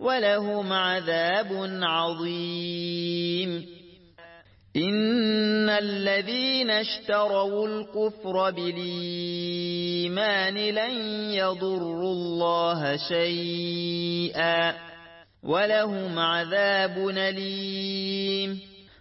ولهم عذاب عظيم. إن الذين اشتروا الكفر بالإيمان لن يضروا الله شيئا. ولهم عذاب أليم.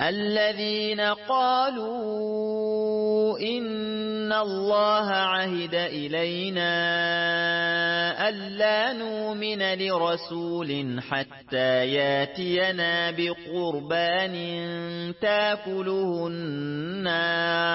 الذين قالوا إن الله عهد إلينا ألا نؤمن لرسول حتى ياتينا بقربان تاكله النار.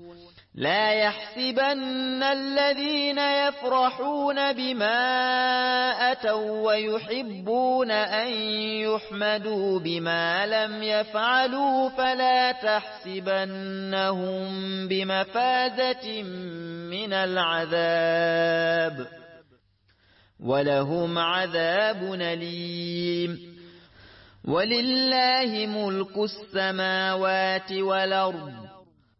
لا يحسبن الذين يفرحون بما أتوا ويحبون أن يحمدوا بما لم يفعلوا فلا تحسبنهم بمفازة من العذاب ولهم عذاب نليم ولله ملك السماوات والأرض.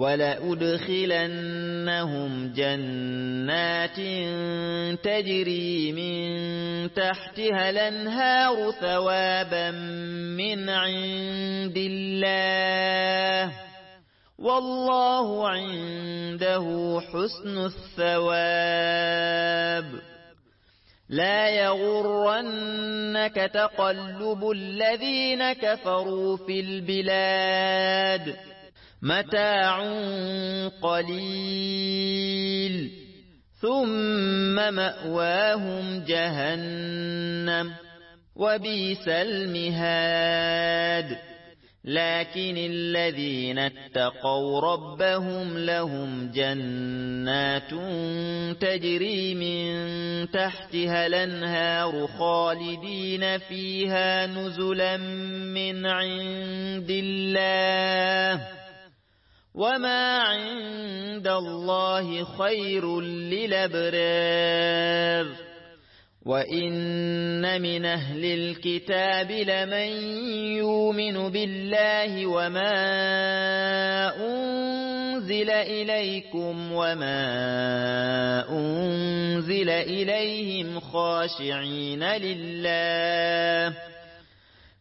ولأدخلنهم جنات تجري من تحتها الأنهار ثوابا من عند الله والله عنده حسن الثواب. لا يغرنك تقلب الذين كفروا في البلاد. متاع قليل. ثم مأواهم جهنم وبيس المهاد. لكن الذين اتقوا ربهم لهم جنات تجري من تحتها الأنهار خالدين فيها نزلا من عند الله. وما عند الله خير للأبرار وَإِنَّ مِنْ أَهْلِ الْكِتَابِ لَمَنْ يُؤْمِنُ بِاللَّهِ وَمَا أُنْزِلَ إِلَيْكُمْ وَمَا أُنْزِلَ إِلَيْهِمْ خَاشِعِينَ لِلَّهِ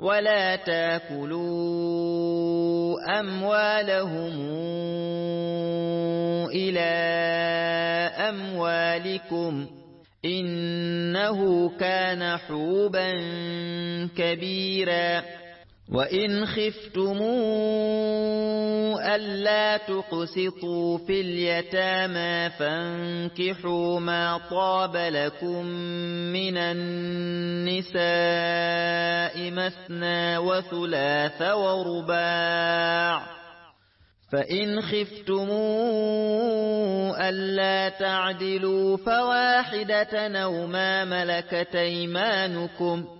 ولا تأكلوا أموالهم إلى أموالكم إنه كان حوبا كبيرا وإن خفتموا ألا تقسطوا في اليتامى فانكحوا ما طاب لكم من النساء مثنى وثلاث ورباع فإن خفتموا ألا تعدلوا فواحدة أو ما ملكت ايمانكم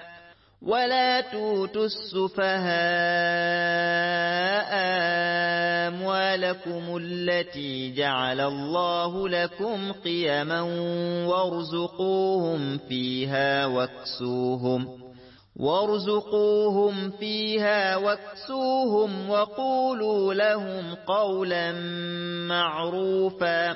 ولا توتوا السفهاء أموالكم التي جعل الله لكم قيما وارزقوهم فيها واكسوهم وارزقوهم فيها واكسوهم وقولوا لهم قولا معروفا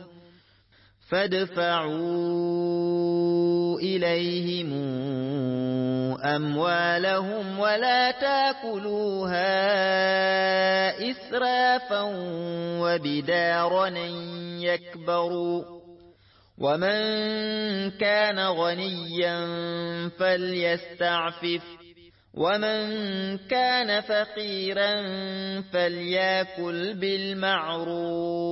فادفعوا إليهم أموالهم ولا تاكلوها إسرافا وبدارا يكبروا ومن كان غنيا فليستعفف ومن كان فقيرا فليأكل بالمعروف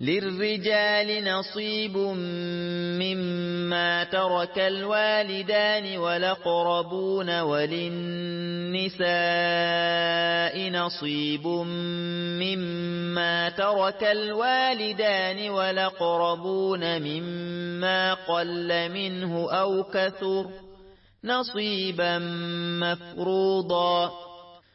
للرجال نصيب مما ترك الوالدان ولقربون وللنساء نصيب مما ترك الوالدان ولقربون مما قل منه أو كثر نصيبا مفروضا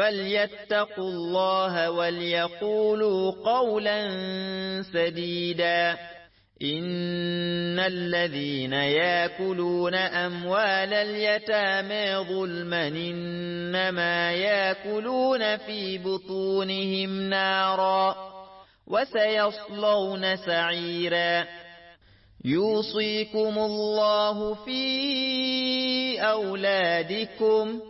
فليتقوا الله وليقولوا قولا سديدا إن الذين ياكلون أموال اليتامى ظلما إنما ياكلون في بطونهم نارا وسيصلون سعيرا يوصيكم الله في أولادكم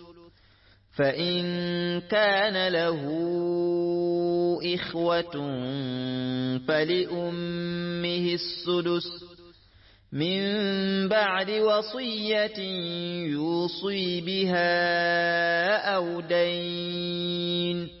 فإن كان له إخوة فلأمه السدس من بعد وصية يوصي بها أو دين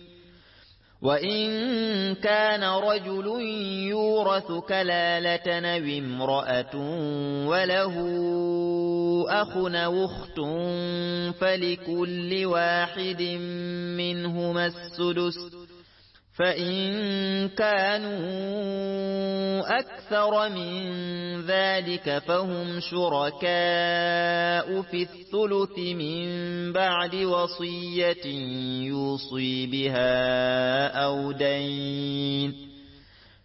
وإن كان رجل يورث كلالة نو امرأة وله أخ أخت فلكل واحد منهما السدس فإن كانوا أكثر من ذلك فهم شركاء في الثلث من بعد وصية يوصي بها أو دين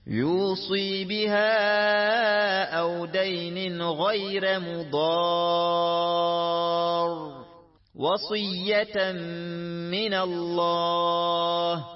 يوصي بها أو دين غير مضار وصية من الله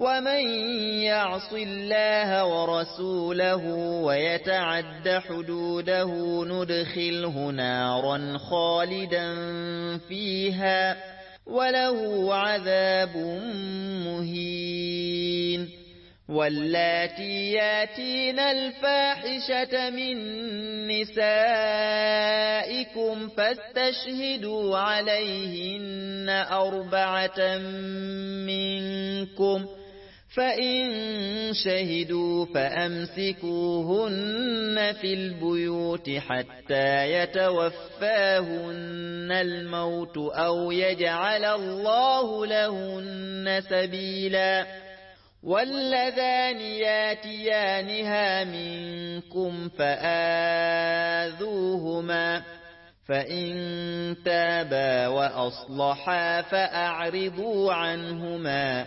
ومن يعص الله ورسوله ويتعد حدوده ندخله نارا خالدا فيها وله عذاب مهين واللاتي ياتين الفاحشة من نسائكم فاستشهدوا عليهن أربعة منكم فإن شهدوا فأمسكوهن في البيوت حتى يتوفاهن الموت أو يجعل الله لهن سبيلا واللذان ياتيانها منكم فآذوهما فإن تابا وأصلحا فأعرضوا عنهما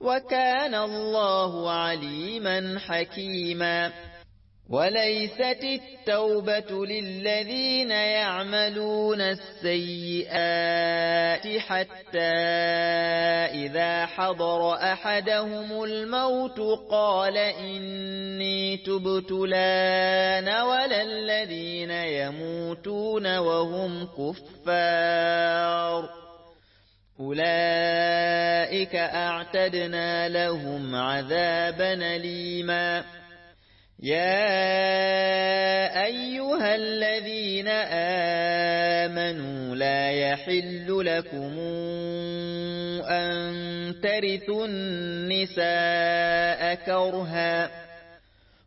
وكان الله عليما حكيما. وليست التوبة للذين يعملون السيئات حتى إذا حضر أحدهم الموت قال إني تبت لأن ولا الذين يموتون وهم كفار أولئك أعتدنا لهم عذابا ليما يا أيها الذين آمنوا لا يحل لكم أن ترثوا النساء كرها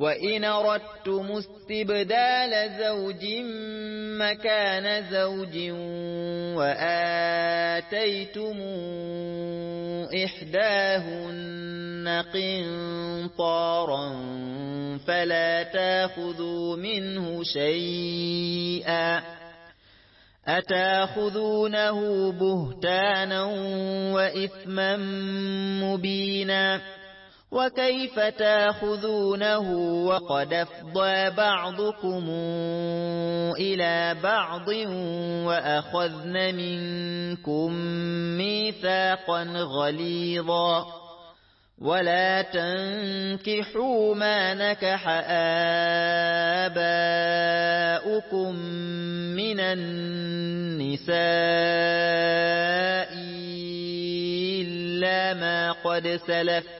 وإن أردتم استبدال زوج مكان زوج وآتيتم إحداهن قنطارا فلا تاخذوا منه شيئا أتاخذونه بهتانا وإثما مبينا وكيف تاخذونه وقد أفضى بعضكم إلى بعض وأخذن منكم ميثاقا غليظا ولا تنكحوا ما نكح آباؤكم من النساء إلا ما قد سلف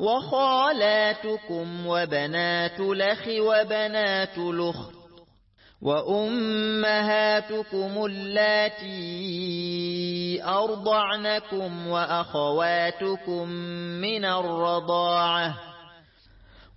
وخالاتكم وبنات لخ وبنات لخ وأمهاتكم اللاتي أرضعنكم وأخواتكم من الرضاعة